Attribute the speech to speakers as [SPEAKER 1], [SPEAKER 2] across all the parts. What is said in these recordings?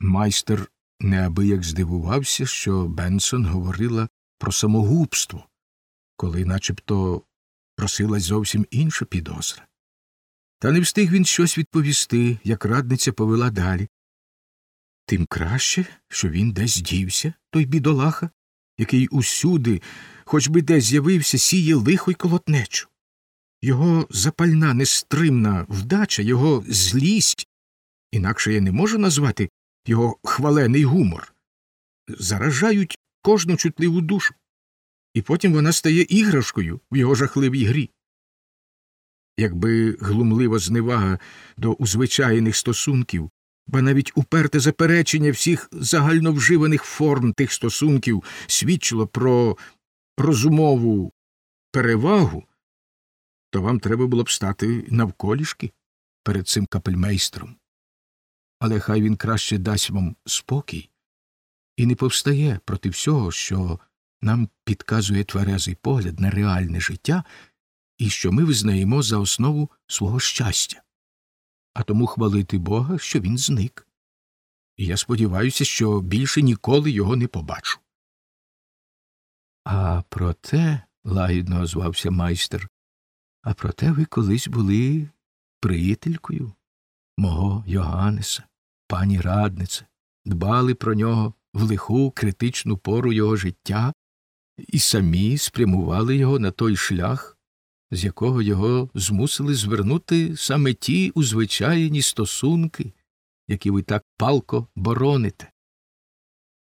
[SPEAKER 1] Майстер неабияк здивувався, що Бенсон говорила про самогубство, коли начебто просилась зовсім інша підозра. Та не встиг він щось відповісти, як радниця повела далі. Тим краще, що він десь дівся, той бідолаха, який усюди, хоч би десь з'явився, сіє лихо й колотнечу. Його запальна, нестримна вдача, його злість, інакше я не можу назвати його хвалений гумор, заражають кожну чутливу душу, і потім вона стає іграшкою в його жахливій грі. Якби глумлива зневага до узвичайних стосунків, ба навіть уперте заперечення всіх загальновживаних форм тих стосунків свідчило про розумову перевагу, то вам треба було б стати навколішки перед цим капельмейстром. Але хай він краще дасть вам спокій і не повстає проти всього, що нам підказує тверезий погляд на реальне життя і що ми визнаємо за основу свого щастя, а тому хвалити Бога, що він зник. І я сподіваюся, що більше ніколи його не побачу. А проте, лагідно озвався майстер, а проте ви колись були приятелькою мого Йоганнеса, пані раднице, дбали про нього в лиху критичну пору його життя і самі спрямували його на той шлях, з якого його змусили звернути саме ті узвичайні стосунки, які ви так палко бороните.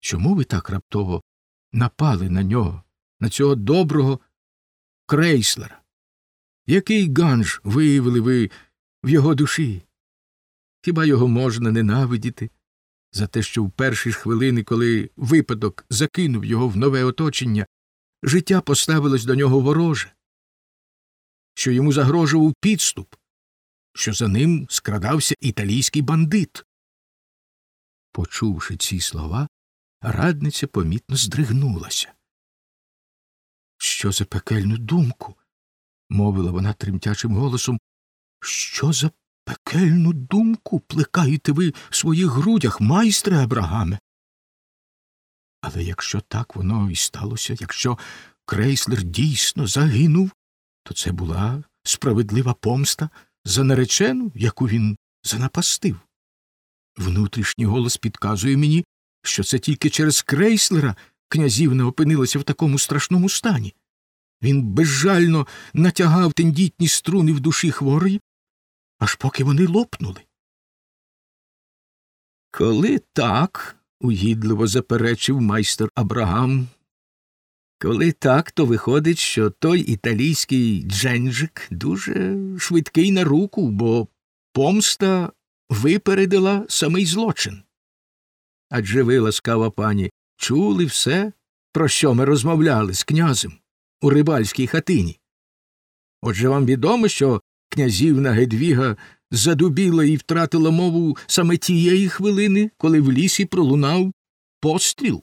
[SPEAKER 1] Чому ви так раптово напали на нього, на цього доброго крейслера? Який ганж виявили ви в його душі? Хіба його можна ненавидіти за те, що в перші ж хвилини, коли випадок закинув його в нове оточення, життя поставилось до нього вороже, що йому загрожував підступ, що за ним скрадався італійський бандит? Почувши ці слова, радниця помітно здригнулася. Що за пекельну думку? мовила вона тремтячим голосом. Що за пекельну думку плекаєте ви в своїх грудях, майстре Абрагаме? Але якщо так воно і сталося, якщо крейслер дійсно загинув, то це була справедлива помста за наречену, яку він занапастив. Внутрішній голос підказує мені, що це тільки через крейслера князівна опинилася в такому страшному стані. Він безжально натягав тендітні струни в душі хворої, аж поки вони лопнули. Коли так, угідливо заперечив майстер Абрагам, коли так, то виходить, що той італійський дженджик дуже швидкий на руку, бо помста випередила самий злочин. Адже ви, ласкава пані, чули все, про що ми розмовляли з князем у рибальській хатині. Отже вам відомо, що князівна Гедвіга задубіла і втратила мову саме тієї хвилини, коли в лісі пролунав постріл.